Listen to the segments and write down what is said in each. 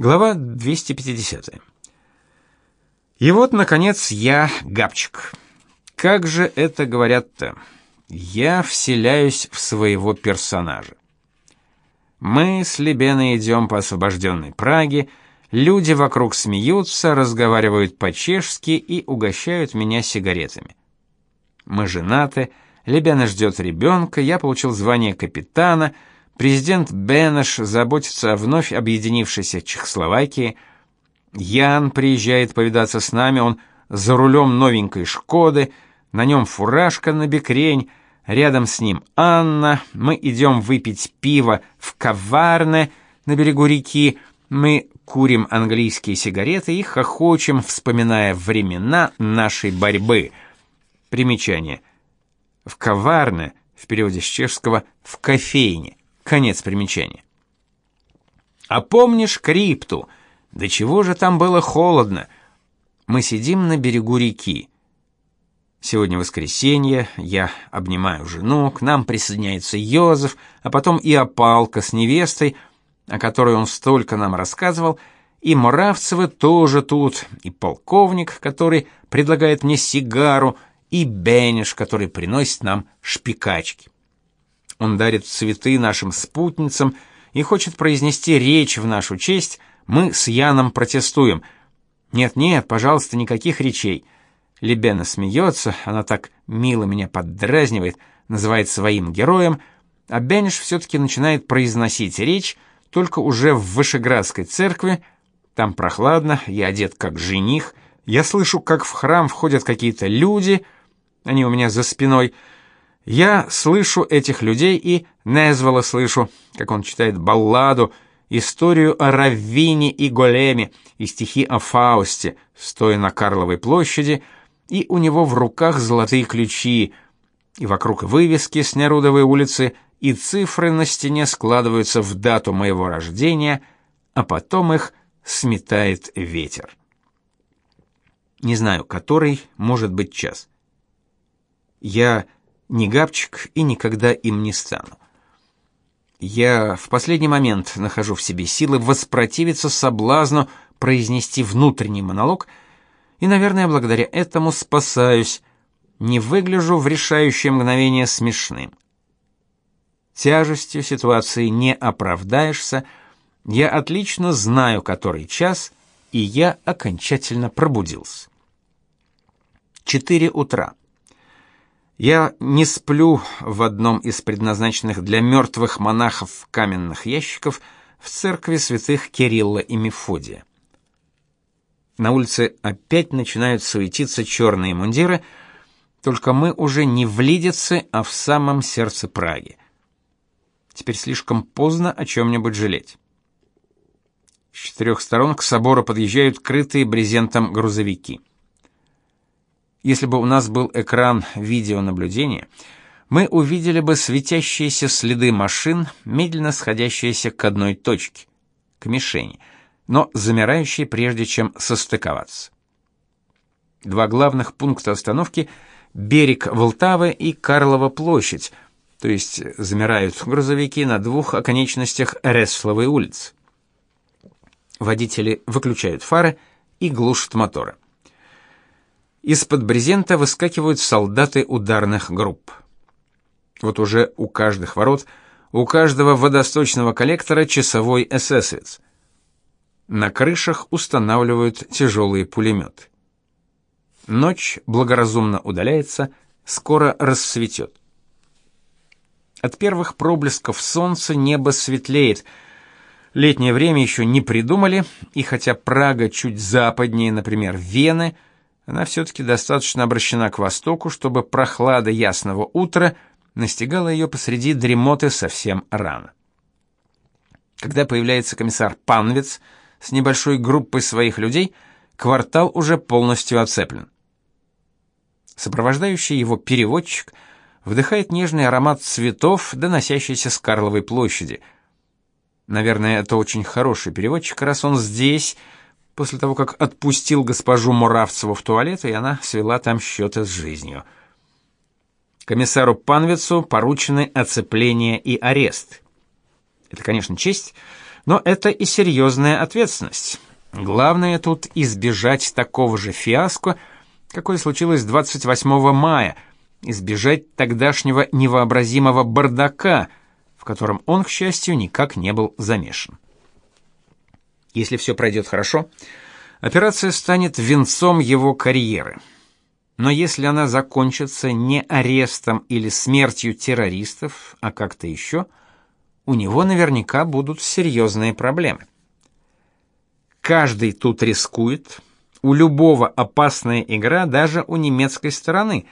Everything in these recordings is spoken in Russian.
Глава 250. И вот, наконец, я Габчик. Как же это говорят-то? Я вселяюсь в своего персонажа. Мы с Лебеной идем по освобожденной Праге, люди вокруг смеются, разговаривают по-чешски и угощают меня сигаретами. Мы женаты, Лебена ждет ребенка, я получил звание капитана, президент Бенеш заботится о вновь объединившейся Чехословакии, Ян приезжает повидаться с нами, он за рулем новенькой «Шкоды», на нем фуражка на бекрень, рядом с ним Анна, мы идем выпить пиво в каварне на берегу реки, мы курим английские сигареты и хохочем, вспоминая времена нашей борьбы. Примечание. В каварне, в переводе с чешского «в кофейне». Конец примечания. А помнишь крипту? Да чего же там было холодно? Мы сидим на берегу реки. Сегодня воскресенье, я обнимаю жену, к нам присоединяется Йозеф, а потом и Опалка с невестой, о которой он столько нам рассказывал, и Муравцевы тоже тут, и полковник, который предлагает мне сигару, и Бенеш, который приносит нам шпикачки. Он дарит цветы нашим спутницам и хочет произнести речь в нашу честь. Мы с Яном протестуем. Нет-нет, пожалуйста, никаких речей. Лебена смеется, она так мило меня поддразнивает, называет своим героем, а Бенеш все-таки начинает произносить речь, только уже в Вышеградской церкви. Там прохладно, я одет как жених, я слышу, как в храм входят какие-то люди, они у меня за спиной. Я слышу этих людей и Незвола слышу, как он читает балладу, историю о Раввине и Големе и стихи о Фаусте, стоя на Карловой площади — и у него в руках золотые ключи, и вокруг вывески с Нерудовой улицы, и цифры на стене складываются в дату моего рождения, а потом их сметает ветер. Не знаю, который может быть час. Я не габчик и никогда им не стану. Я в последний момент нахожу в себе силы воспротивиться соблазну произнести внутренний монолог — и, наверное, благодаря этому спасаюсь, не выгляжу в решающее мгновение смешным. Тяжестью ситуации не оправдаешься. Я отлично знаю, который час, и я окончательно пробудился. Четыре утра. Я не сплю в одном из предназначенных для мертвых монахов каменных ящиков в церкви святых Кирилла и Мефодия. На улице опять начинают суетиться черные мундиры, только мы уже не в Лидице, а в самом сердце Праги. Теперь слишком поздно о чем-нибудь жалеть. С четырех сторон к собору подъезжают крытые брезентом грузовики. Если бы у нас был экран видеонаблюдения, мы увидели бы светящиеся следы машин, медленно сходящиеся к одной точке, к мишени — но замирающий прежде чем состыковаться. Два главных пункта остановки берег Волтавы и Карлова площадь, то есть замирают грузовики на двух оконечностях Ресловой улицы. Водители выключают фары и глушат моторы. Из-под брезента выскакивают солдаты ударных групп. Вот уже у каждых ворот, у каждого водосточного коллектора часовой эсэсовец. На крышах устанавливают тяжелые пулеметы. Ночь благоразумно удаляется, скоро рассветет. От первых проблесков солнца небо светлеет. Летнее время еще не придумали, и хотя Прага чуть западнее, например, Вены, она все-таки достаточно обращена к востоку, чтобы прохлада ясного утра настигала ее посреди дремоты совсем рано. Когда появляется комиссар Панвиц, с небольшой группой своих людей, квартал уже полностью оцеплен. Сопровождающий его переводчик вдыхает нежный аромат цветов, доносящийся с Карловой площади. Наверное, это очень хороший переводчик, раз он здесь, после того, как отпустил госпожу Муравцеву в туалет, и она свела там счеты с жизнью. Комиссару Панвицу поручены оцепление и арест. Это, конечно, честь, Но это и серьезная ответственность. Главное тут избежать такого же фиаско, какое случилось 28 мая, избежать тогдашнего невообразимого бардака, в котором он, к счастью, никак не был замешан. Если все пройдет хорошо, операция станет венцом его карьеры. Но если она закончится не арестом или смертью террористов, а как-то еще, у него наверняка будут серьезные проблемы. Каждый тут рискует. У любого опасная игра даже у немецкой стороны,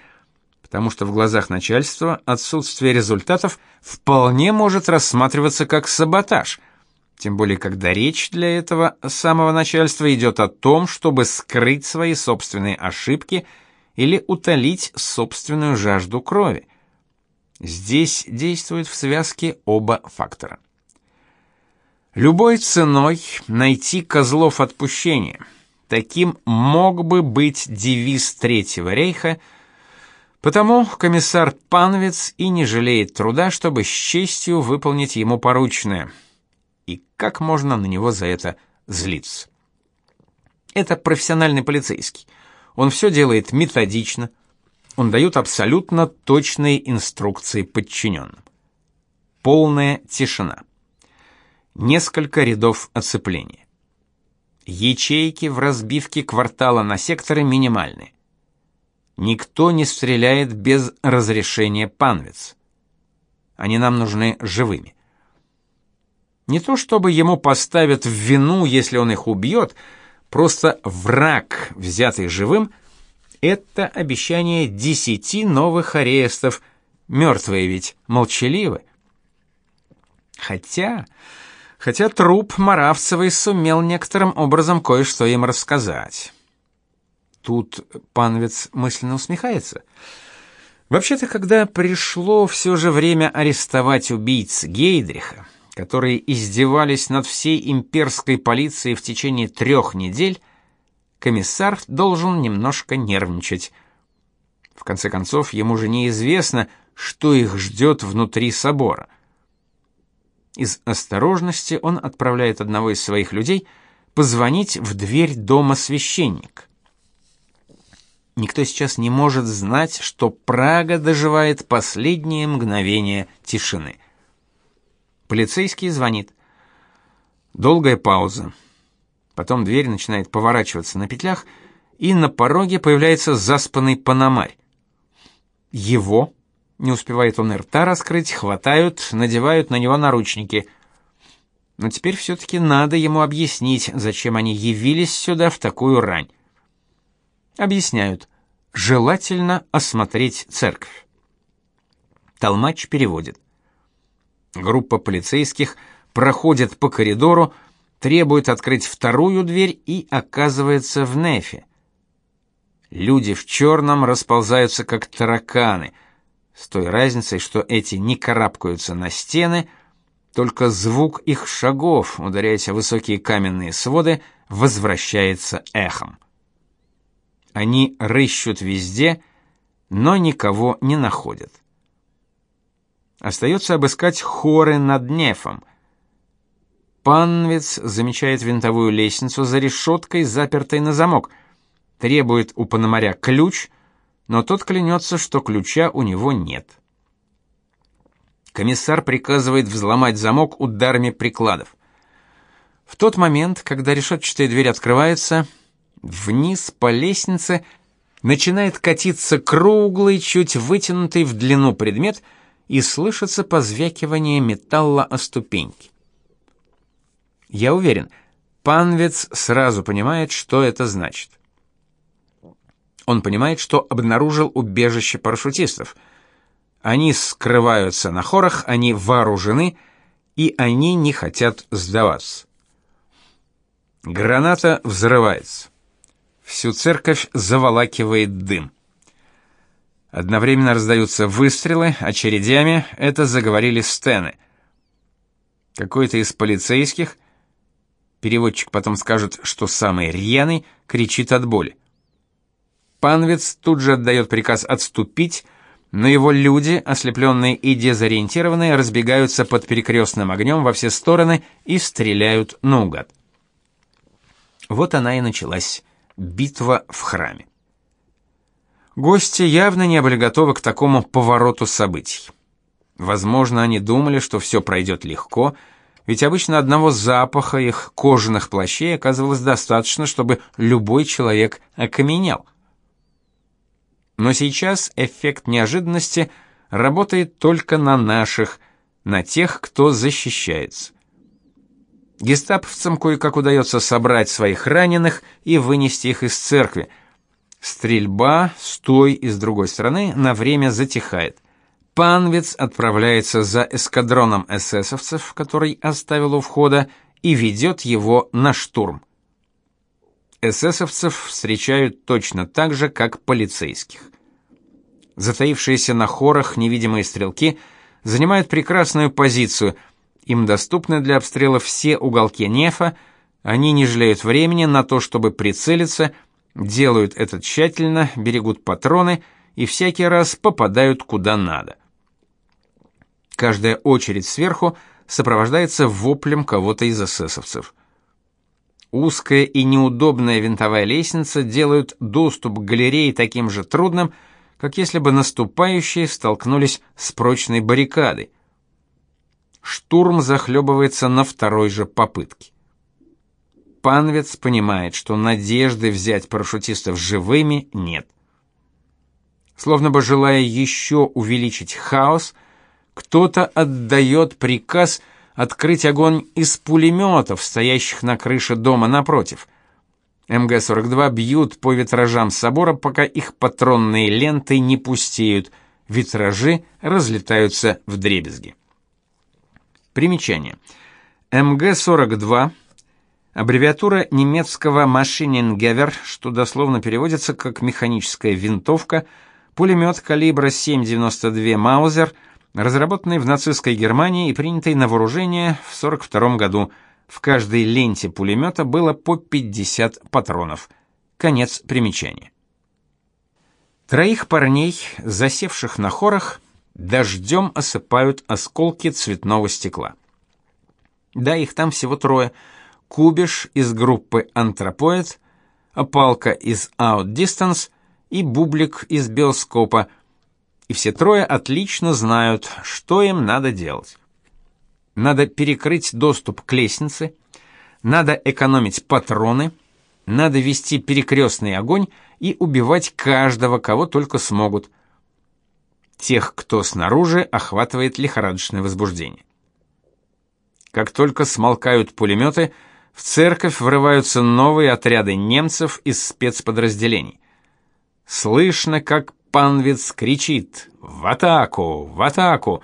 потому что в глазах начальства отсутствие результатов вполне может рассматриваться как саботаж. Тем более, когда речь для этого самого начальства идет о том, чтобы скрыть свои собственные ошибки или утолить собственную жажду крови. Здесь действуют в связке оба фактора. Любой ценой найти козлов отпущения. Таким мог бы быть девиз Третьего рейха, потому комиссар Панвиц и не жалеет труда, чтобы с честью выполнить ему порученное. И как можно на него за это злиться? Это профессиональный полицейский. Он все делает методично. Он дает абсолютно точные инструкции подчиненным. Полная тишина несколько рядов оцепления. Ячейки в разбивке квартала на секторы минимальны. Никто не стреляет без разрешения панвиц. Они нам нужны живыми. Не то чтобы ему поставят в вину, если он их убьет, просто враг, взятый живым, это обещание десяти новых арестов. Мертвые ведь молчаливы. Хотя хотя труп Маравцевой сумел некоторым образом кое-что им рассказать. Тут панвец мысленно усмехается. Вообще-то, когда пришло все же время арестовать убийц Гейдриха, которые издевались над всей имперской полицией в течение трех недель, комиссар должен немножко нервничать. В конце концов, ему же неизвестно, что их ждет внутри собора. Из осторожности он отправляет одного из своих людей позвонить в дверь дома священника. Никто сейчас не может знать, что Прага доживает последние мгновения тишины. Полицейский звонит. Долгая пауза. Потом дверь начинает поворачиваться на петлях, и на пороге появляется заспанный панамарь. Его не успевает он рта раскрыть, хватают, надевают на него наручники. Но теперь все-таки надо ему объяснить, зачем они явились сюда в такую рань. Объясняют. Желательно осмотреть церковь. Толмач переводит. Группа полицейских проходит по коридору, требует открыть вторую дверь и оказывается в Нефе. Люди в черном расползаются как тараканы — с той разницей, что эти не карабкаются на стены, только звук их шагов, ударяясь о высокие каменные своды, возвращается эхом. Они рыщут везде, но никого не находят. Остается обыскать хоры над Нефом. Панвец замечает винтовую лестницу за решеткой, запертой на замок, требует у Пономаря ключ — но тот клянется, что ключа у него нет. Комиссар приказывает взломать замок ударами прикладов. В тот момент, когда решетчатая дверь открывается, вниз по лестнице начинает катиться круглый, чуть вытянутый в длину предмет, и слышится позвякивание металла о ступеньки. Я уверен, панвец сразу понимает, что это значит. Он понимает, что обнаружил убежище парашютистов. Они скрываются на хорах, они вооружены, и они не хотят сдаваться. Граната взрывается. Всю церковь заволакивает дым. Одновременно раздаются выстрелы, очередями это заговорили стены. Какой-то из полицейских, переводчик потом скажет, что самый рьяный, кричит от боли. Панвец тут же отдает приказ отступить, но его люди, ослепленные и дезориентированные, разбегаются под перекрестным огнем во все стороны и стреляют наугад. Вот она и началась, битва в храме. Гости явно не были готовы к такому повороту событий. Возможно, они думали, что все пройдет легко, ведь обычно одного запаха их кожаных плащей оказывалось достаточно, чтобы любой человек окаменел. Но сейчас эффект неожиданности работает только на наших, на тех, кто защищается. Гестаповцам кое-как удается собрать своих раненых и вынести их из церкви. Стрельба с той и с другой стороны на время затихает. Панвиц отправляется за эскадроном эсэсовцев, который оставил у входа, и ведет его на штурм. Эсэсовцев встречают точно так же, как полицейских. Затаившиеся на хорах невидимые стрелки занимают прекрасную позицию. Им доступны для обстрела все уголки нефа, они не жалеют времени на то, чтобы прицелиться, делают это тщательно, берегут патроны и всякий раз попадают куда надо. Каждая очередь сверху сопровождается воплем кого-то из эсэсовцев. Узкая и неудобная винтовая лестница делают доступ к галерее таким же трудным, как если бы наступающие столкнулись с прочной баррикадой. Штурм захлебывается на второй же попытке. Панвец понимает, что надежды взять парашютистов живыми нет. Словно бы желая еще увеличить хаос, кто-то отдает приказ открыть огонь из пулеметов, стоящих на крыше дома напротив. МГ-42 бьют по витражам собора, пока их патронные ленты не пустеют, витражи разлетаются в дребезги. Примечание. МГ-42 аббревиатура немецкого Maschinengewehr, что дословно переводится как механическая винтовка, пулемет калибра 7,92 Маузер – разработанный в нацистской Германии и принятый на вооружение в 42 году. В каждой ленте пулемета было по 50 патронов. Конец примечания. Троих парней, засевших на хорах, дождем осыпают осколки цветного стекла. Да, их там всего трое. Кубиш из группы Антропоид, Опалка из Out Distance и Бублик из Белскопа – и все трое отлично знают, что им надо делать. Надо перекрыть доступ к лестнице, надо экономить патроны, надо вести перекрестный огонь и убивать каждого, кого только смогут. Тех, кто снаружи, охватывает лихорадочное возбуждение. Как только смолкают пулеметы, в церковь врываются новые отряды немцев из спецподразделений. Слышно, как Панвиц кричит «В атаку! В атаку!».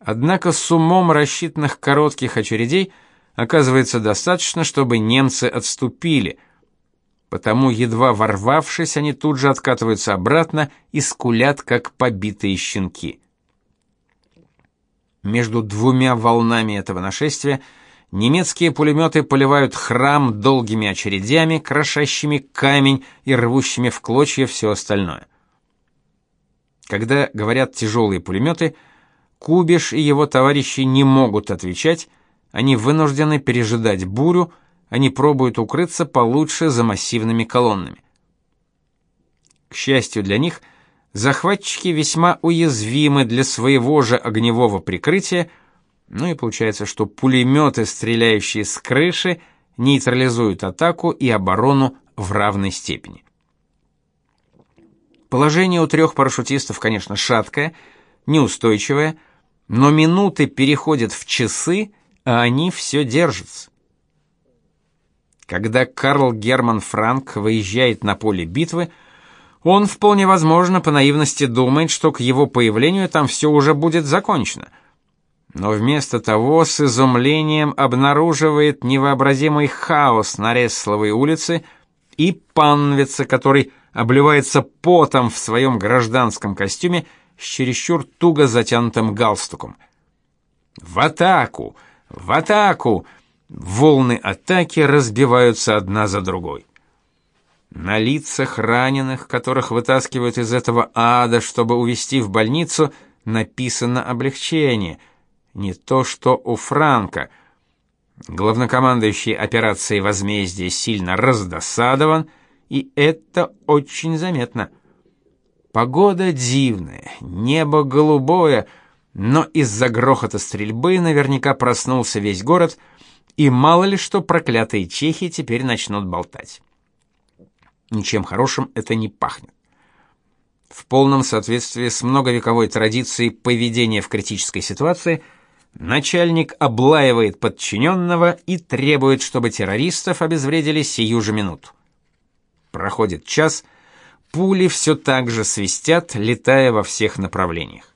Однако с умом рассчитанных коротких очередей оказывается достаточно, чтобы немцы отступили. Потому, едва ворвавшись, они тут же откатываются обратно и скулят, как побитые щенки. Между двумя волнами этого нашествия Немецкие пулеметы поливают храм долгими очередями, крошащими камень и рвущими в клочья все остальное. Когда говорят тяжелые пулеметы, Кубиш и его товарищи не могут отвечать, они вынуждены пережидать бурю, они пробуют укрыться получше за массивными колоннами. К счастью для них, захватчики весьма уязвимы для своего же огневого прикрытия, ну и получается, что пулеметы, стреляющие с крыши, нейтрализуют атаку и оборону в равной степени. Положение у трех парашютистов, конечно, шаткое, неустойчивое, но минуты переходят в часы, а они все держатся. Когда Карл Герман Франк выезжает на поле битвы, он вполне возможно по наивности думает, что к его появлению там все уже будет закончено. Но вместо того с изумлением обнаруживает невообразимый хаос на Ресловой улице и Панвица, который обливается потом в своем гражданском костюме с чересчур туго затянутым галстуком. В атаку! В атаку! Волны атаки разбиваются одна за другой. На лицах раненых, которых вытаскивают из этого ада, чтобы увезти в больницу, написано облегчение. Не то, что у Франка. Главнокомандующий операцией возмездия сильно раздосадован, и это очень заметно. Погода дивная, небо голубое, но из-за грохота стрельбы наверняка проснулся весь город, и мало ли что проклятые чехи теперь начнут болтать. Ничем хорошим это не пахнет. В полном соответствии с многовековой традицией поведения в критической ситуации начальник облаивает подчиненного и требует, чтобы террористов обезвредили сию же минуту. Проходит час, пули все так же свистят, летая во всех направлениях.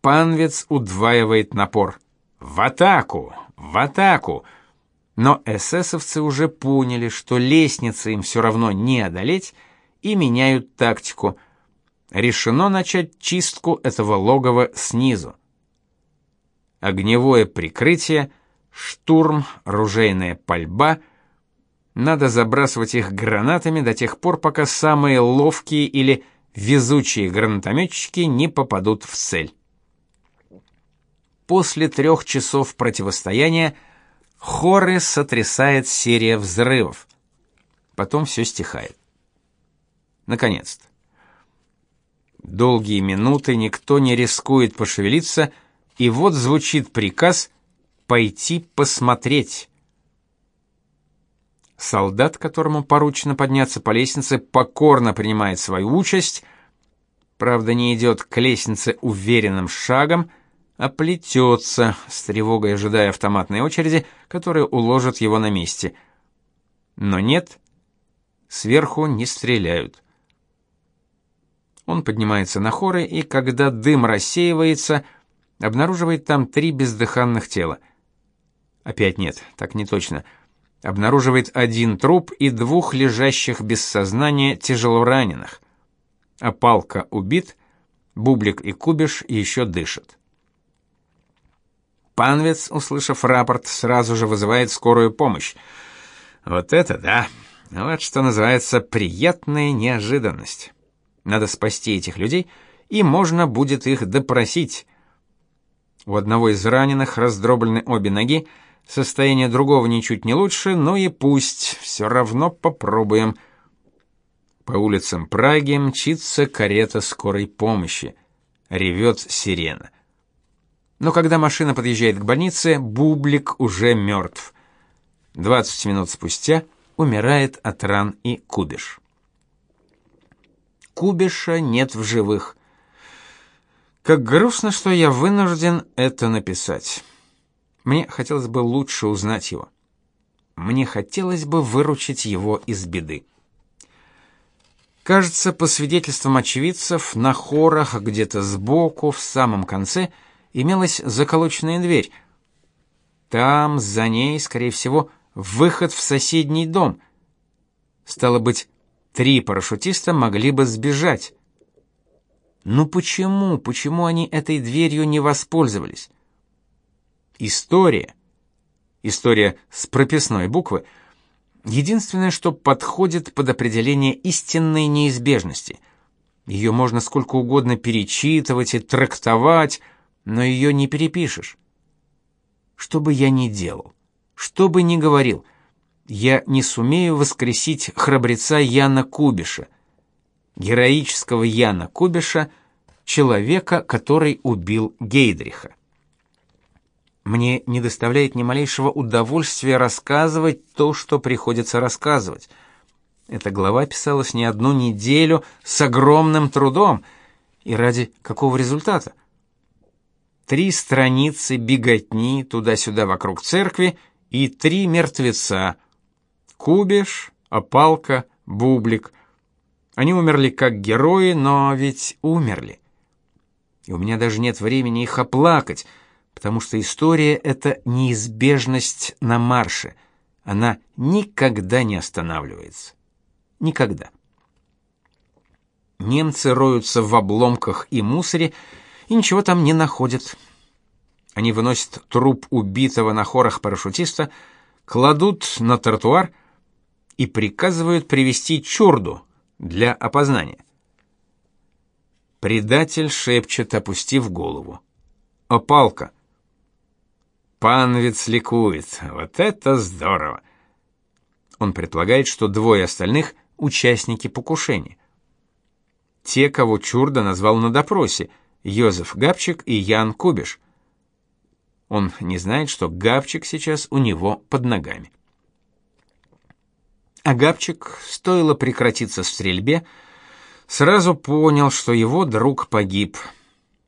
Панвец удваивает напор. «В атаку! В атаку!» Но эсэсовцы уже поняли, что лестницы им все равно не одолеть, и меняют тактику. Решено начать чистку этого логова снизу. Огневое прикрытие, штурм, ружейная пальба. Надо забрасывать их гранатами до тех пор, пока самые ловкие или везучие гранатометчики не попадут в цель. После трех часов противостояния Хоры сотрясает серия взрывов. Потом все стихает. Наконец-то. Долгие минуты никто не рискует пошевелиться, и вот звучит приказ пойти посмотреть. Солдат, которому поручено подняться по лестнице, покорно принимает свою участь, правда, не идет к лестнице уверенным шагом, а плетется, с тревогой ожидая автоматной очереди, которая уложит его на месте. Но нет, сверху не стреляют. Он поднимается на хоры, и когда дым рассеивается, обнаруживает там три бездыханных тела. Опять нет, так не точно. Обнаруживает один труп и двух лежащих без сознания тяжелораненых. А палка убит, Бублик и Кубиш еще дышат. Панвец, услышав рапорт, сразу же вызывает скорую помощь. Вот это да. Вот что называется приятная неожиданность. Надо спасти этих людей, и можно будет их допросить. У одного из раненых раздроблены обе ноги, состояние другого ничуть не лучше, но и пусть, все равно попробуем. По улицам Праги мчится карета скорой помощи. Ревет сирена. Но когда машина подъезжает к больнице, Бублик уже мертв. 20 минут спустя умирает от ран и Кубиш. Кубиша нет в живых. Как грустно, что я вынужден это написать. Мне хотелось бы лучше узнать его. Мне хотелось бы выручить его из беды. Кажется, по свидетельствам очевидцев, на хорах где-то сбоку, в самом конце – имелась заколоченная дверь. Там, за ней, скорее всего, выход в соседний дом. Стало быть, три парашютиста могли бы сбежать. Ну почему, почему они этой дверью не воспользовались? История, история с прописной буквы, единственное, что подходит под определение истинной неизбежности. Ее можно сколько угодно перечитывать и трактовать, но ее не перепишешь. Что бы я ни делал, что бы ни говорил, я не сумею воскресить храбреца Яна Кубиша, героического Яна Кубиша, человека, который убил Гейдриха. Мне не доставляет ни малейшего удовольствия рассказывать то, что приходится рассказывать. Эта глава писалась не одну неделю с огромным трудом, и ради какого результата? три страницы беготни туда-сюда вокруг церкви и три мертвеца. Кубиш, Опалка, Бублик. Они умерли как герои, но ведь умерли. И у меня даже нет времени их оплакать, потому что история это неизбежность на марше. Она никогда не останавливается. Никогда. Немцы роются в обломках и мусоре, и ничего там не находят. Они выносят труп убитого на хорах парашютиста, кладут на тротуар и приказывают привести чурду для опознания. Предатель шепчет, опустив голову. Опалка. Панвиц ликует. Вот это здорово. Он предполагает, что двое остальных участники покушения. Те, кого Чурда назвал на допросе: Йозеф Габчик и Ян Кубиш. Он не знает, что Габчик сейчас у него под ногами. А Габчик, стоило прекратиться стрельбе, сразу понял, что его друг погиб.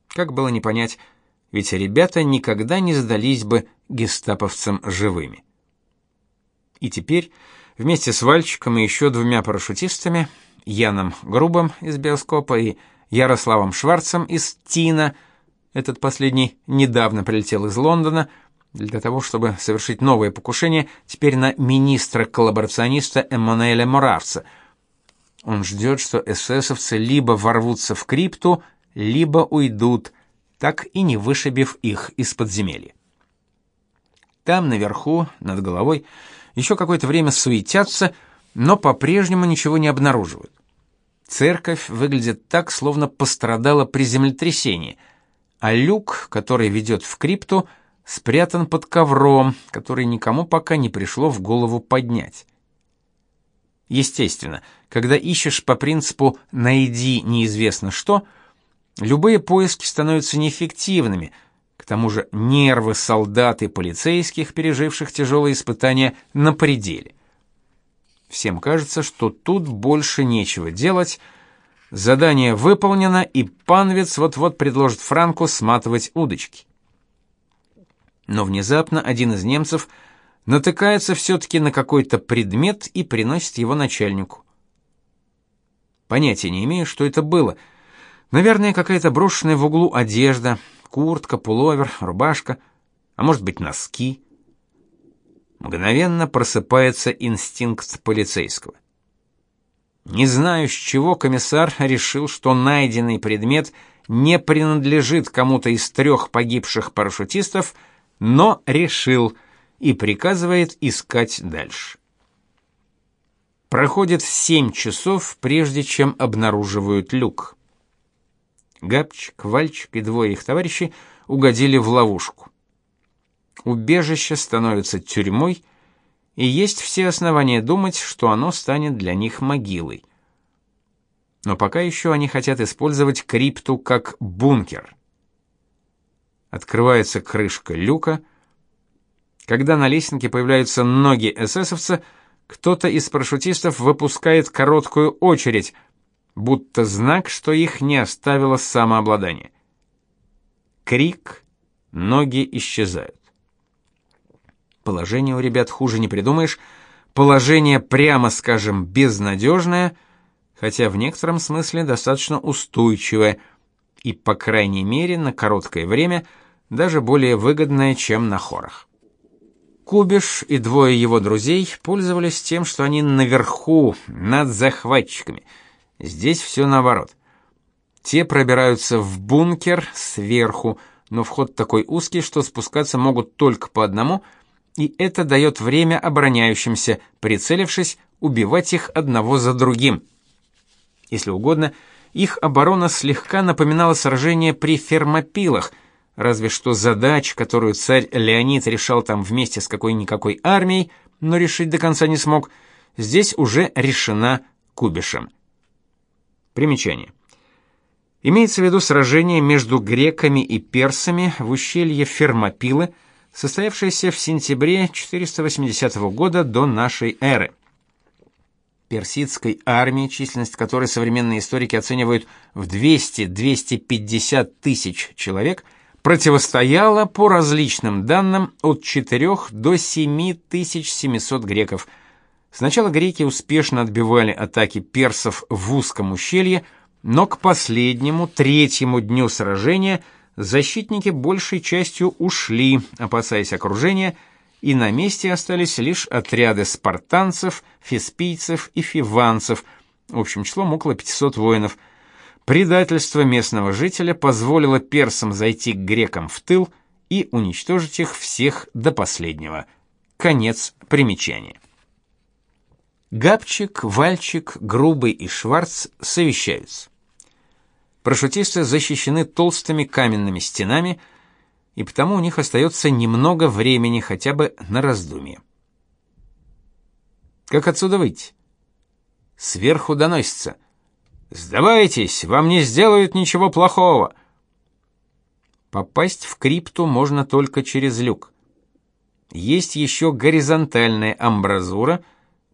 Как было не понять, ведь ребята никогда не сдались бы гестаповцам живыми. И теперь, вместе с Вальчиком и еще двумя парашютистами, Яном Грубом из Биоскопа и Ярославом Шварцем из Тина, этот последний недавно прилетел из Лондона для того, чтобы совершить новое покушение теперь на министра-коллаборациониста Эммануэля Моравца. Он ждет, что эсэсовцы либо ворвутся в крипту, либо уйдут, так и не вышибив их из подземелья. Там наверху, над головой, еще какое-то время суетятся, но по-прежнему ничего не обнаруживают. Церковь выглядит так, словно пострадала при землетрясении, а люк, который ведет в крипту, спрятан под ковром, который никому пока не пришло в голову поднять. Естественно, когда ищешь по принципу «найди неизвестно что», любые поиски становятся неэффективными. К тому же нервы солдат и полицейских, переживших тяжелые испытания, на пределе. Всем кажется, что тут больше нечего делать. Задание выполнено, и панвец вот-вот предложит Франку сматывать удочки. Но внезапно один из немцев натыкается все-таки на какой-то предмет и приносит его начальнику. Понятия не имею, что это было. Наверное, какая-то брошенная в углу одежда, куртка, пуловер, рубашка, а может быть, носки. Мгновенно просыпается инстинкт полицейского. Не знаю, с чего комиссар решил, что найденный предмет не принадлежит кому-то из трех погибших парашютистов, но решил и приказывает искать дальше. Проходит семь часов, прежде чем обнаруживают люк. Габчик, Вальчик и двое их товарищей угодили в ловушку убежище становится тюрьмой, и есть все основания думать, что оно станет для них могилой. Но пока еще они хотят использовать крипту как бункер. Открывается крышка люка. Когда на лестнике появляются ноги эсэсовца, кто-то из парашютистов выпускает короткую очередь, будто знак, что их не оставило самообладание. Крик, ноги исчезают. Положение у ребят хуже не придумаешь. Положение, прямо скажем, безнадежное, хотя в некотором смысле достаточно устойчивое и, по крайней мере, на короткое время даже более выгодное, чем на хорах. Кубиш и двое его друзей пользовались тем, что они наверху, над захватчиками. Здесь все наоборот. Те пробираются в бункер сверху, но вход такой узкий, что спускаться могут только по одному — и это дает время обороняющимся, прицелившись, убивать их одного за другим. Если угодно, их оборона слегка напоминала сражение при Фермопилах, разве что задача, которую царь Леонид решал там вместе с какой-никакой армией, но решить до конца не смог, здесь уже решена Кубишем. Примечание. Имеется в виду сражение между греками и персами в ущелье Фермопилы – состоявшееся в сентябре 480 года до нашей эры. Персидской армии, численность которой современные историки оценивают в 200-250 тысяч человек, противостояла по различным данным от 4 до 7700 греков. Сначала греки успешно отбивали атаки персов в узком ущелье, но к последнему, третьему дню сражения – защитники большей частью ушли, опасаясь окружения, и на месте остались лишь отряды спартанцев, феспийцев и фиванцев, общим числом около 500 воинов. Предательство местного жителя позволило персам зайти к грекам в тыл и уничтожить их всех до последнего. Конец примечания. Габчик, Вальчик, Грубый и Шварц совещаются. Парашютисты защищены толстыми каменными стенами, и потому у них остается немного времени хотя бы на раздумье. Как отсюда выйти? Сверху доносится: "Сдавайтесь, вам не сделают ничего плохого". Попасть в крипту можно только через люк. Есть еще горизонтальная амбразура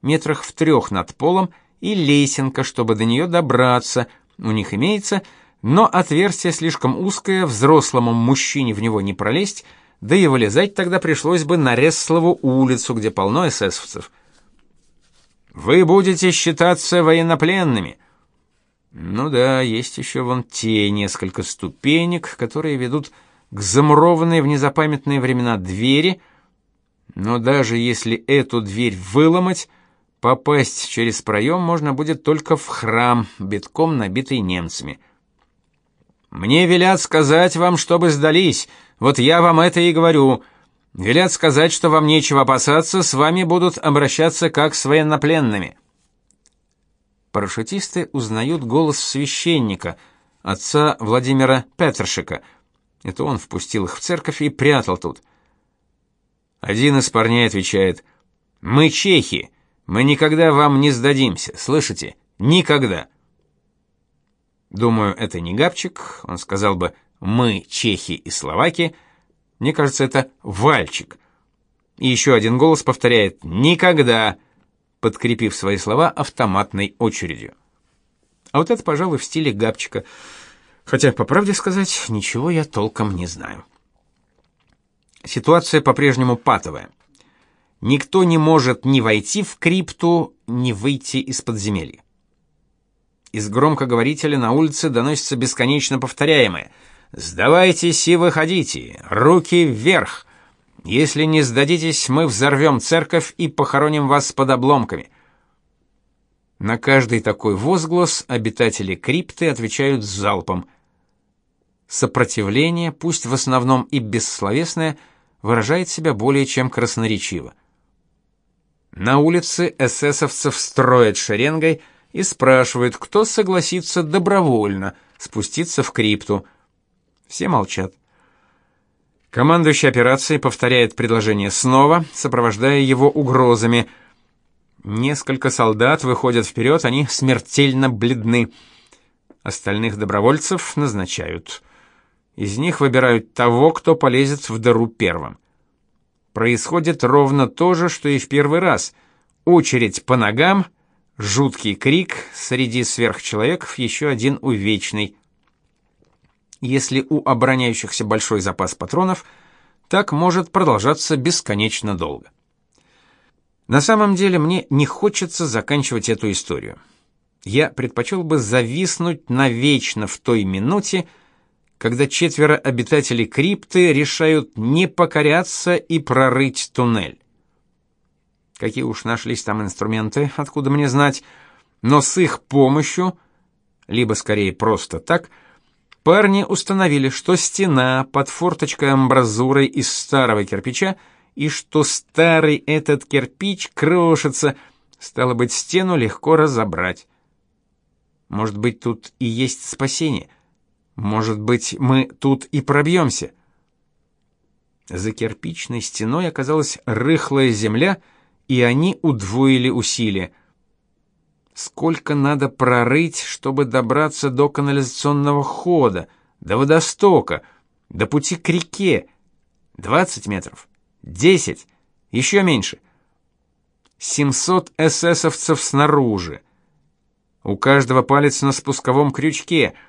метрах в трех над полом и лесенка, чтобы до нее добраться. У них имеется, но отверстие слишком узкое, взрослому мужчине в него не пролезть, да и вылезать тогда пришлось бы на Ресслову улицу, где полно эсэсовцев. Вы будете считаться военнопленными. Ну да, есть еще вон те несколько ступенек, которые ведут к замурованной в незапамятные времена двери — но даже если эту дверь выломать, попасть через проем можно будет только в храм, битком набитый немцами. Мне велят сказать вам, чтобы сдались. Вот я вам это и говорю. Велят сказать, что вам нечего опасаться, с вами будут обращаться как с военнопленными. Парашютисты узнают голос священника, отца Владимира Петршика. Это он впустил их в церковь и прятал тут. Один из парней отвечает: "Мы чехи. Мы никогда вам не сдадимся, слышите? Никогда". Думаю, это не Габчик, он сказал бы: "Мы чехи и словаки". Мне кажется, это Вальчик. И еще один голос повторяет: "Никогда", подкрепив свои слова автоматной очередью. А вот это, пожалуй, в стиле Габчика. Хотя, по правде сказать, ничего я толком не знаю. Ситуация по-прежнему патовая. Никто не может ни войти в крипту, ни выйти из подземелья. Из громкоговорителя на улице доносится бесконечно повторяемое: "Сдавайтесь и выходите, руки вверх. Если не сдадитесь, мы взорвем церковь и похороним вас под обломками". На каждый такой возглас обитатели крипты отвечают залпом. Сопротивление, пусть в основном и бессловесное, выражает себя более чем красноречиво. На улице эсэсовцев строят шеренгой и спрашивают, кто согласится добровольно спуститься в крипту. Все молчат. Командующий операцией повторяет предложение снова, сопровождая его угрозами. Несколько солдат выходят вперед, они смертельно бледны. Остальных добровольцев назначают. Из них выбирают того, кто полезет в дыру первым. Происходит ровно то же, что и в первый раз. Очередь по ногам, жуткий крик, среди сверхчеловеков еще один увечный. Если у обороняющихся большой запас патронов, так может продолжаться бесконечно долго. На самом деле мне не хочется заканчивать эту историю. Я предпочел бы зависнуть навечно в той минуте, когда четверо обитателей крипты решают не покоряться и прорыть туннель. Какие уж нашлись там инструменты, откуда мне знать, но с их помощью, либо скорее просто так, парни установили, что стена под форточкой амбразурой из старого кирпича и что старый этот кирпич крошится, стало быть, стену легко разобрать. Может быть, тут и есть спасение — может быть, мы тут и пробьемся?» За кирпичной стеной оказалась рыхлая земля, и они удвоили усилия. Сколько надо прорыть, чтобы добраться до канализационного хода, до водостока, до пути к реке? Двадцать метров? Десять? Еще меньше? Семьсот эсэсовцев снаружи. У каждого палец на спусковом крючке —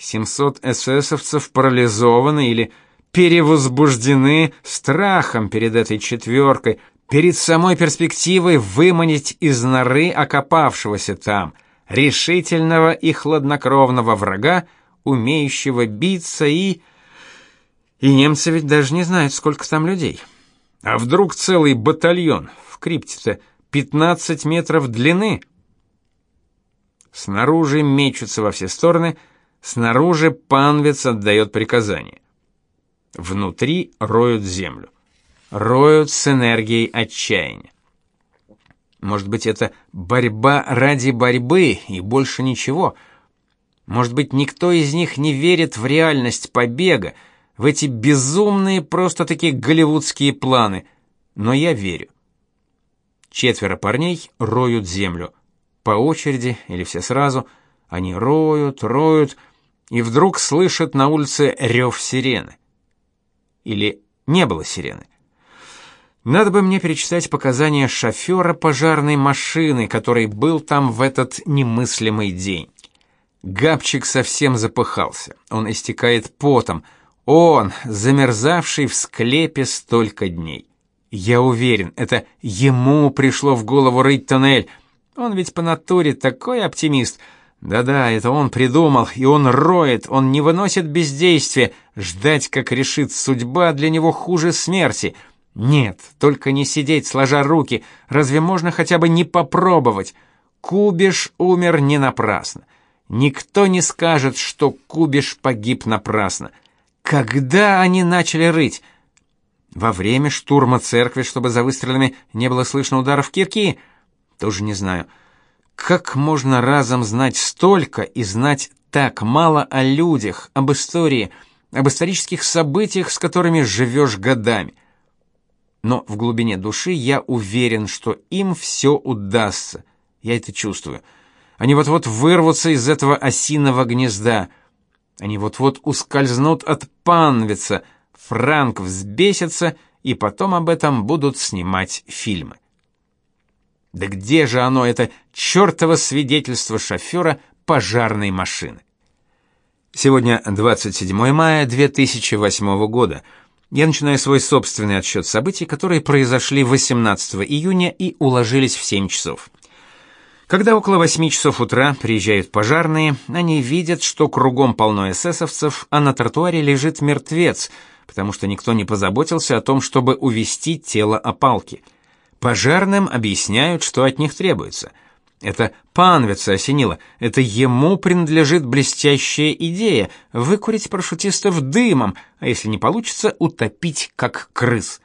700 эсэсовцев парализованы или перевозбуждены страхом перед этой четверкой, перед самой перспективой выманить из норы окопавшегося там решительного и хладнокровного врага, умеющего биться и и немцы ведь даже не знают, сколько там людей. А вдруг целый батальон в крипте-то 15 метров длины? Снаружи мечутся во все стороны — Снаружи панвец отдает приказание. Внутри роют землю. Роют с энергией отчаяния. Может быть, это борьба ради борьбы и больше ничего. Может быть, никто из них не верит в реальность побега, в эти безумные просто такие голливудские планы. Но я верю. Четверо парней роют землю. По очереди или все сразу. Они роют, роют, и вдруг слышат на улице рев сирены. Или не было сирены. Надо бы мне перечитать показания шофера пожарной машины, который был там в этот немыслимый день. Габчик совсем запыхался. Он истекает потом. Он, замерзавший в склепе столько дней. Я уверен, это ему пришло в голову рыть тоннель. Он ведь по натуре такой оптимист. Да-да, это он придумал, и он роет, он не выносит бездействия. Ждать, как решит судьба, для него хуже смерти — нет, только не сидеть сложа руки. Разве можно хотя бы не попробовать? Кубиш умер не напрасно. Никто не скажет, что Кубиш погиб напрасно. Когда они начали рыть? Во время штурма церкви, чтобы за выстрелами не было слышно ударов кирки? Тоже не знаю. Как можно разом знать столько и знать так мало о людях, об истории, об исторических событиях, с которыми живешь годами? Но в глубине души я уверен, что им все удастся. Я это чувствую. Они вот-вот вырвутся из этого осиного гнезда. Они вот-вот ускользнут от панвица. Франк взбесится, и потом об этом будут снимать фильмы. Да где же оно, это чертово свидетельство шофера пожарной машины? Сегодня 27 мая 2008 года я начинаю свой собственный отсчет событий, которые произошли 18 июня и уложились в 7 часов. Когда около 8 часов утра приезжают пожарные, они видят, что кругом полно эсэсовцев, а на тротуаре лежит мертвец, потому что никто не позаботился о том, чтобы увести тело опалки. Пожарным объясняют, что от них требуется – это Панвица осенило. Это ему принадлежит блестящая идея выкурить парашютистов дымом, а если не получится, утопить как крыс.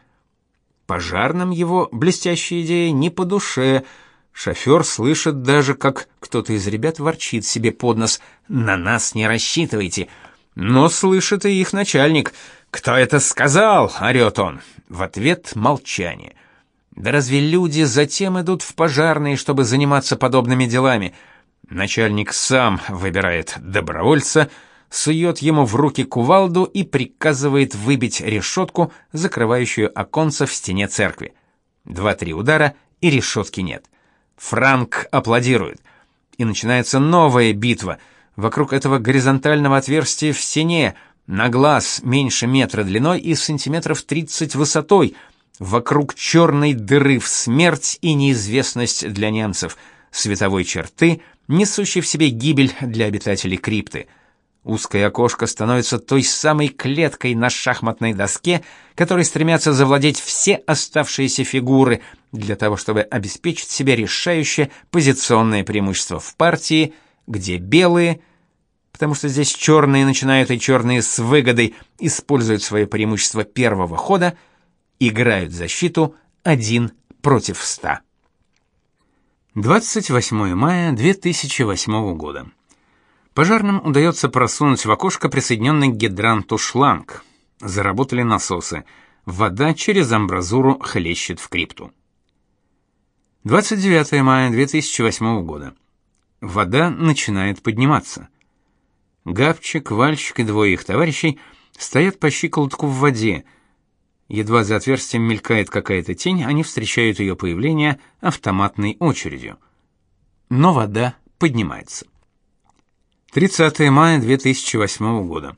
Пожарным его блестящая идея не по душе. Шофер слышит даже, как кто-то из ребят ворчит себе под нос: "На нас не рассчитывайте". Но слышит и их начальник. "Кто это сказал?" орёт он. В ответ молчание. Да разве люди затем идут в пожарные, чтобы заниматься подобными делами? Начальник сам выбирает добровольца, сует ему в руки кувалду и приказывает выбить решетку, закрывающую оконце в стене церкви. Два-три удара, и решетки нет. Франк аплодирует. И начинается новая битва. Вокруг этого горизонтального отверстия в стене, на глаз меньше метра длиной и сантиметров 30 высотой — Вокруг черной дыры в смерть и неизвестность для немцев, световой черты, несущей в себе гибель для обитателей крипты. Узкое окошко становится той самой клеткой на шахматной доске, которой стремятся завладеть все оставшиеся фигуры для того, чтобы обеспечить себе решающее позиционное преимущество в партии, где белые, потому что здесь черные начинают и черные с выгодой используют свое преимущество первого хода – играют защиту один против ста. 28 мая 2008 года. Пожарным удается просунуть в окошко присоединенный к гидранту шланг. Заработали насосы. Вода через амбразуру хлещет в крипту. 29 мая 2008 года. Вода начинает подниматься. Гавчик, Вальчик и двое их товарищей стоят по щиколотку в воде, Едва за отверстием мелькает какая-то тень, они встречают ее появление автоматной очередью. Но вода поднимается. 30 мая 2008 года.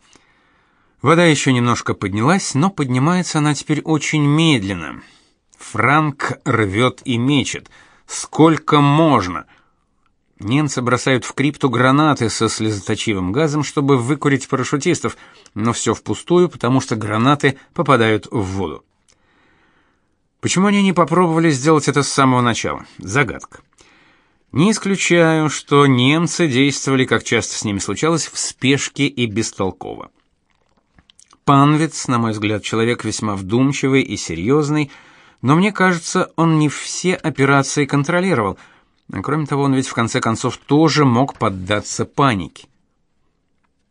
Вода еще немножко поднялась, но поднимается она теперь очень медленно. Франк рвет и мечет. Сколько можно? Немцы бросают в крипту гранаты со слезоточивым газом, чтобы выкурить парашютистов, но все впустую, потому что гранаты попадают в воду. Почему они не попробовали сделать это с самого начала? Загадка. Не исключаю, что немцы действовали, как часто с ними случалось, в спешке и бестолково. Панвиц, на мой взгляд, человек весьма вдумчивый и серьезный, Но мне кажется, он не все операции контролировал. А кроме того, он ведь в конце концов тоже мог поддаться панике.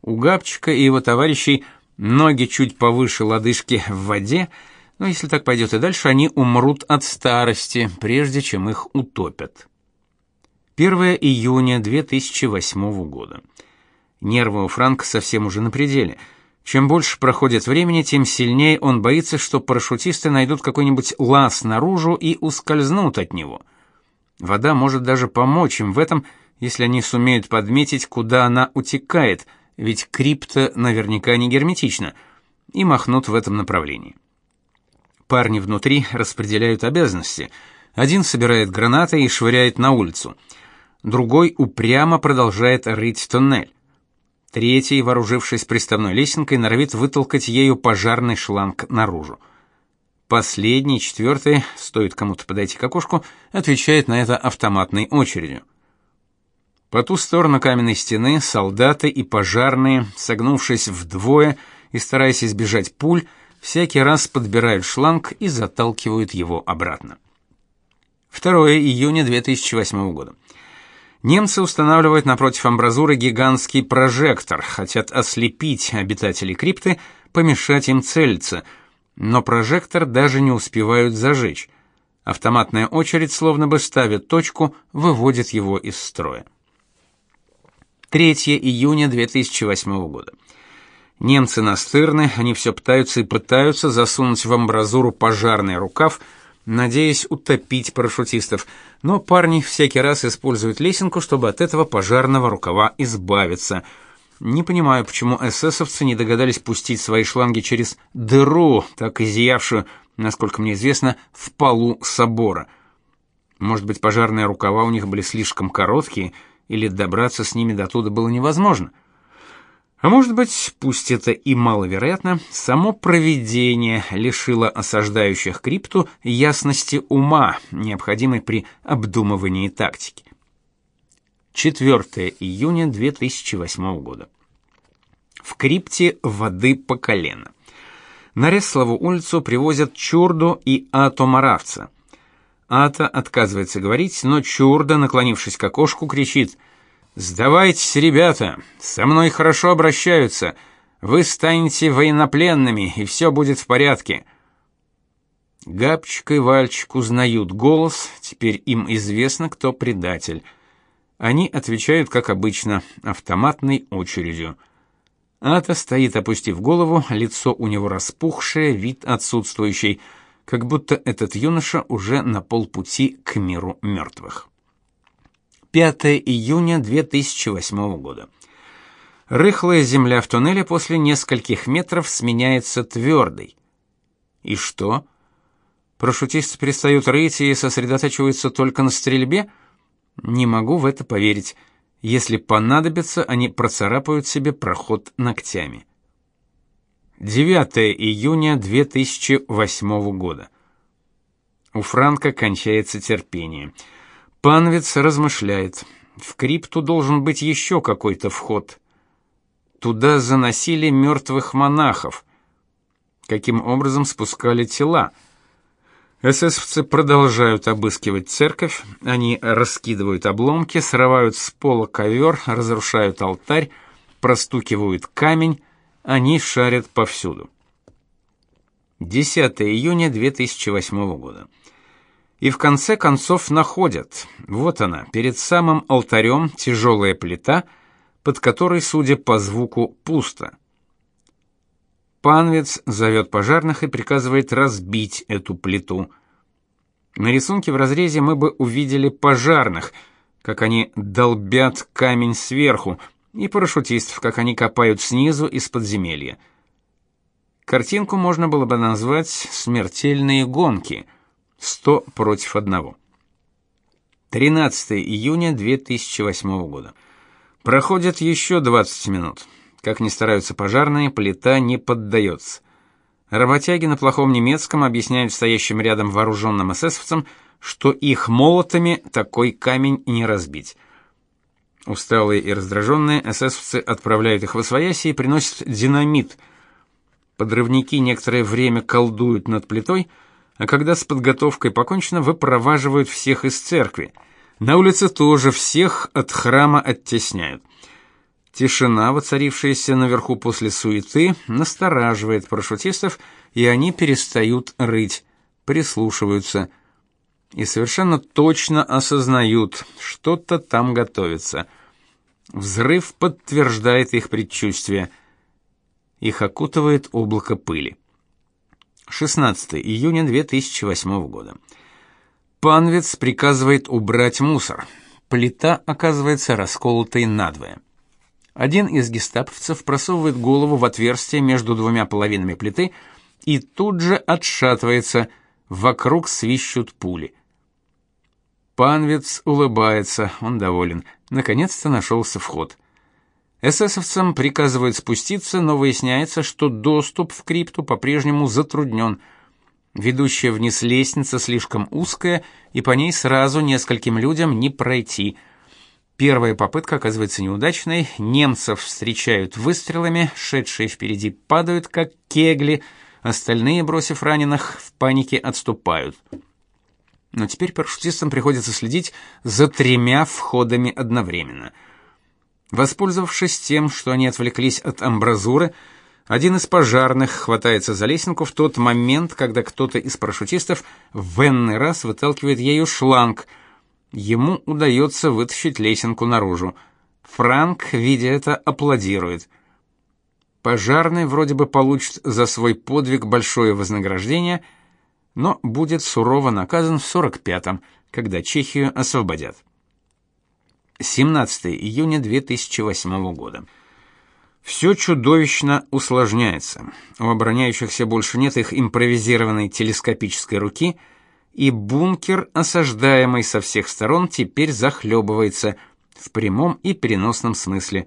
У Габчика и его товарищей ноги чуть повыше лодыжки в воде, но если так пойдет и дальше, они умрут от старости, прежде чем их утопят. 1 июня 2008 года. Нервы у Франка совсем уже на пределе. Чем больше проходит времени, тем сильнее он боится, что парашютисты найдут какой-нибудь лаз наружу и ускользнут от него. Вода может даже помочь им в этом, если они сумеют подметить, куда она утекает, ведь крипта наверняка не герметична, и махнут в этом направлении. Парни внутри распределяют обязанности. Один собирает гранаты и швыряет на улицу. Другой упрямо продолжает рыть туннель. Третий, вооружившись приставной лесенкой, норовит вытолкать ею пожарный шланг наружу. Последний, четвертый, стоит кому-то подойти к окошку, отвечает на это автоматной очередью. По ту сторону каменной стены солдаты и пожарные, согнувшись вдвое и стараясь избежать пуль, всякий раз подбирают шланг и заталкивают его обратно. 2 июня 2008 года. Немцы устанавливают напротив амбразуры гигантский прожектор, хотят ослепить обитателей крипты, помешать им целиться, но прожектор даже не успевают зажечь. Автоматная очередь словно бы ставит точку, выводит его из строя. 3 июня 2008 года. Немцы настырны, они все пытаются и пытаются засунуть в амбразуру пожарный рукав, надеясь утопить парашютистов, но парни всякий раз используют лесенку, чтобы от этого пожарного рукава избавиться. Не понимаю, почему эсэсовцы не догадались пустить свои шланги через дыру, так и зиявшую, насколько мне известно, в полу собора. Может быть, пожарные рукава у них были слишком короткие, или добраться с ними до туда было невозможно. — а может быть, пусть это и маловероятно, само провидение лишило осаждающих крипту ясности ума, необходимой при обдумывании тактики. 4 июня 2008 года. В крипте воды по колено. На Реслову улицу привозят Чурду и Ато Маравца. Ата отказывается говорить, но Чурда, наклонившись к окошку, кричит Сдавайтесь, ребята, со мной хорошо обращаются. Вы станете военнопленными, и все будет в порядке. Габчик и Вальчик узнают голос, теперь им известно, кто предатель. Они отвечают, как обычно, автоматной очередью. Ата стоит, опустив голову, лицо у него распухшее, вид отсутствующий, как будто этот юноша уже на полпути к миру мертвых. 5 июня 2008 года. Рыхлая земля в туннеле после нескольких метров сменяется твердой. И что? Парашютисты перестают рыть и сосредотачиваются только на стрельбе? Не могу в это поверить. Если понадобится, они процарапают себе проход ногтями. 9 июня 2008 года. У Франка кончается терпение. Панвиц размышляет. В крипту должен быть еще какой-то вход. Туда заносили мертвых монахов. Каким образом спускали тела? Эсэсовцы продолжают обыскивать церковь. Они раскидывают обломки, срывают с пола ковер, разрушают алтарь, простукивают камень. Они шарят повсюду. 10 июня 2008 года и в конце концов находят. Вот она, перед самым алтарем тяжелая плита, под которой, судя по звуку, пусто. Панвец зовет пожарных и приказывает разбить эту плиту. На рисунке в разрезе мы бы увидели пожарных, как они долбят камень сверху, и парашютистов, как они копают снизу из подземелья. Картинку можно было бы назвать «Смертельные гонки», 100 против 1. 13 июня 2008 года. Проходит еще 20 минут. Как ни стараются пожарные, плита не поддается. Работяги на плохом немецком объясняют стоящим рядом вооруженным эсэсовцам, что их молотами такой камень не разбить. Усталые и раздраженные эсэсовцы отправляют их в освояси и приносят динамит. Подрывники некоторое время колдуют над плитой, а когда с подготовкой покончено, выпроваживают всех из церкви. На улице тоже всех от храма оттесняют. Тишина, воцарившаяся наверху после суеты, настораживает парашютистов, и они перестают рыть, прислушиваются и совершенно точно осознают, что-то там готовится. Взрыв подтверждает их предчувствие. Их окутывает облако пыли. 16 июня 2008 года. Панвец приказывает убрать мусор. Плита оказывается расколотой надвое. Один из гестаповцев просовывает голову в отверстие между двумя половинами плиты и тут же отшатывается, вокруг свищут пули. Панвец улыбается, он доволен. Наконец-то нашелся вход. Эсэсовцам приказывают спуститься, но выясняется, что доступ в крипту по-прежнему затруднен. Ведущая вниз лестница слишком узкая, и по ней сразу нескольким людям не пройти. Первая попытка оказывается неудачной, немцев встречают выстрелами, шедшие впереди падают, как кегли, остальные, бросив раненых, в панике отступают. Но теперь парашютистам приходится следить за тремя входами одновременно — Воспользовавшись тем, что они отвлеклись от амбразуры, один из пожарных хватается за лесенку в тот момент, когда кто-то из парашютистов в энный раз выталкивает ею шланг. Ему удается вытащить лесенку наружу. Франк, видя это, аплодирует. Пожарный вроде бы получит за свой подвиг большое вознаграждение, но будет сурово наказан в 45-м, когда Чехию освободят. 17 июня 2008 года. Все чудовищно усложняется. У обороняющихся больше нет их импровизированной телескопической руки, и бункер, осаждаемый со всех сторон, теперь захлебывается в прямом и переносном смысле.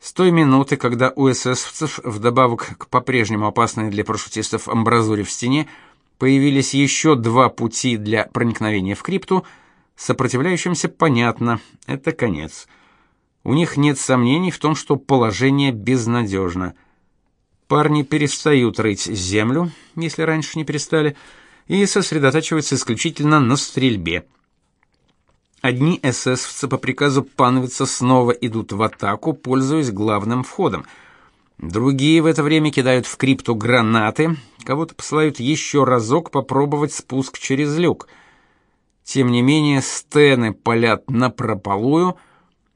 С той минуты, когда у эсэсовцев, вдобавок к по-прежнему опасной для парашютистов амбразуре в стене, появились еще два пути для проникновения в крипту – Сопротивляющимся понятно, это конец. У них нет сомнений в том, что положение безнадежно. Парни перестают рыть землю, если раньше не перестали, и сосредотачиваются исключительно на стрельбе. Одни эсэсовцы по приказу Панвица снова идут в атаку, пользуясь главным входом. Другие в это время кидают в крипту гранаты, кого-то посылают еще разок попробовать спуск через люк — тем не менее, стены палят напропалую,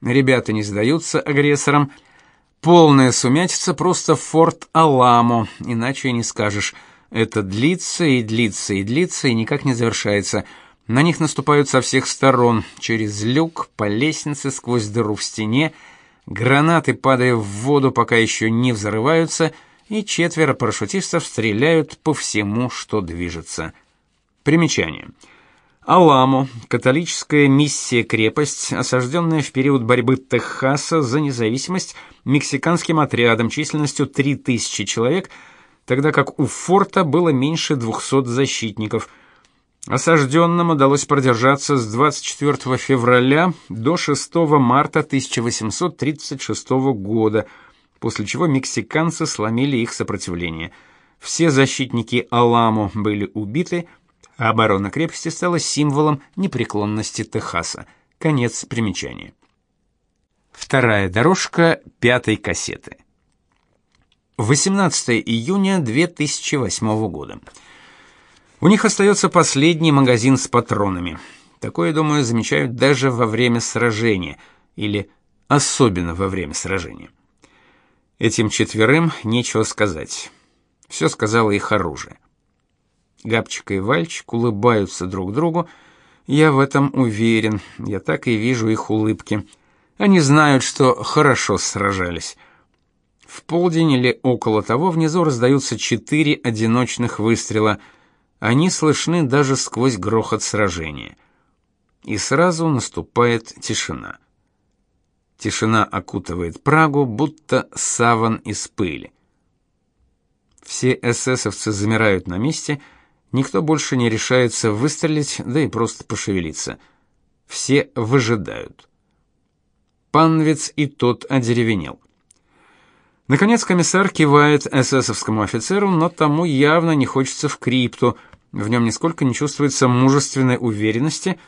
ребята не сдаются агрессорам. Полная сумятица просто форт Аламо, иначе не скажешь. Это длится и длится и длится и никак не завершается. На них наступают со всех сторон, через люк, по лестнице, сквозь дыру в стене. Гранаты, падая в воду, пока еще не взрываются, и четверо парашютистов стреляют по всему, что движется. Примечание. Аламо, католическая миссия-крепость, осажденная в период борьбы Техаса за независимость мексиканским отрядом численностью 3000 человек, тогда как у форта было меньше 200 защитников. Осажденным удалось продержаться с 24 февраля до 6 марта 1836 года, после чего мексиканцы сломили их сопротивление. Все защитники Аламо были убиты, а оборона крепости стала символом непреклонности Техаса. Конец примечания. Вторая дорожка пятой кассеты. 18 июня 2008 года. У них остается последний магазин с патронами. Такое, думаю, замечают даже во время сражения или особенно во время сражения. Этим четверым нечего сказать. Все сказала их оружие. Габчик и Вальчик улыбаются друг другу. Я в этом уверен. Я так и вижу их улыбки. Они знают, что хорошо сражались. В полдень или около того внизу раздаются четыре одиночных выстрела. Они слышны даже сквозь грохот сражения. И сразу наступает тишина. Тишина окутывает Прагу, будто саван из пыли. Все эсэсовцы замирают на месте — Никто больше не решается выстрелить, да и просто пошевелиться. Все выжидают. Панвец и тот одеревенел. Наконец комиссар кивает эсэсовскому офицеру, но тому явно не хочется в крипту. В нем нисколько не чувствуется мужественной уверенности,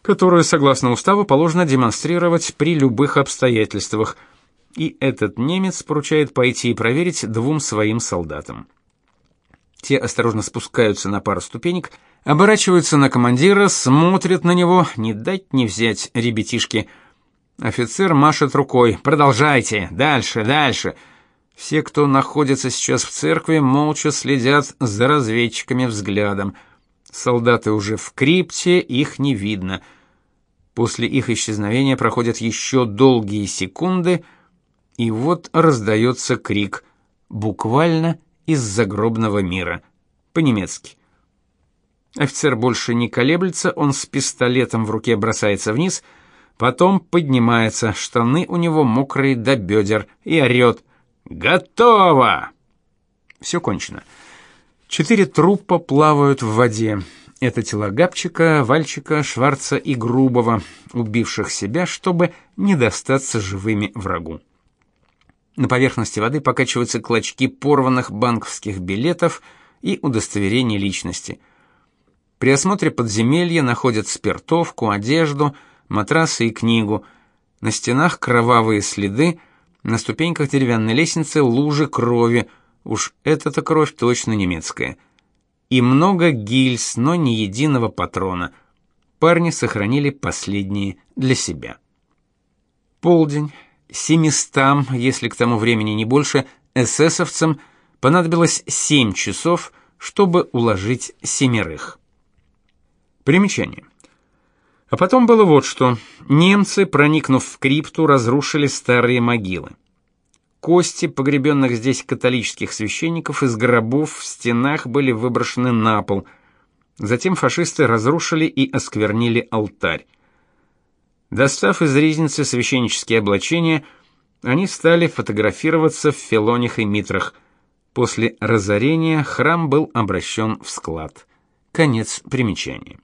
которую, согласно уставу, положено демонстрировать при любых обстоятельствах. И этот немец поручает пойти и проверить двум своим солдатам. Те осторожно спускаются на пару ступенек, оборачиваются на командира, смотрят на него, не дать не взять ребятишки. Офицер машет рукой: "Продолжайте, дальше, дальше". Все, кто находится сейчас в церкви, молча следят за разведчиками взглядом. Солдаты уже в крипте, их не видно. После их исчезновения проходят еще долгие секунды, и вот раздается крик, буквально из загробного мира, по-немецки. Офицер больше не колеблется, он с пистолетом в руке бросается вниз, потом поднимается, штаны у него мокрые до бедер, и орет Готово. Все кончено. Четыре трупа плавают в воде. Это тела Габчика, Вальчика, Шварца и Грубова, убивших себя, чтобы не достаться живыми врагу. На поверхности воды покачиваются клочки порванных банковских билетов и удостоверений личности. При осмотре подземелья находят спиртовку, одежду, матрасы и книгу. На стенах кровавые следы, на ступеньках деревянной лестницы лужи крови. Уж эта-то кровь точно немецкая. И много гильз, но ни единого патрона. Парни сохранили последние для себя. Полдень. Семистам, если к тому времени не больше, эсэсовцам понадобилось семь часов, чтобы уложить семерых. Примечание. А потом было вот что. Немцы, проникнув в крипту, разрушили старые могилы. Кости погребенных здесь католических священников из гробов в стенах были выброшены на пол. Затем фашисты разрушили и осквернили алтарь. Достав из ризницы священнические облачения, они стали фотографироваться в филонях и митрах. После разорения храм был обращен в склад. Конец примечания.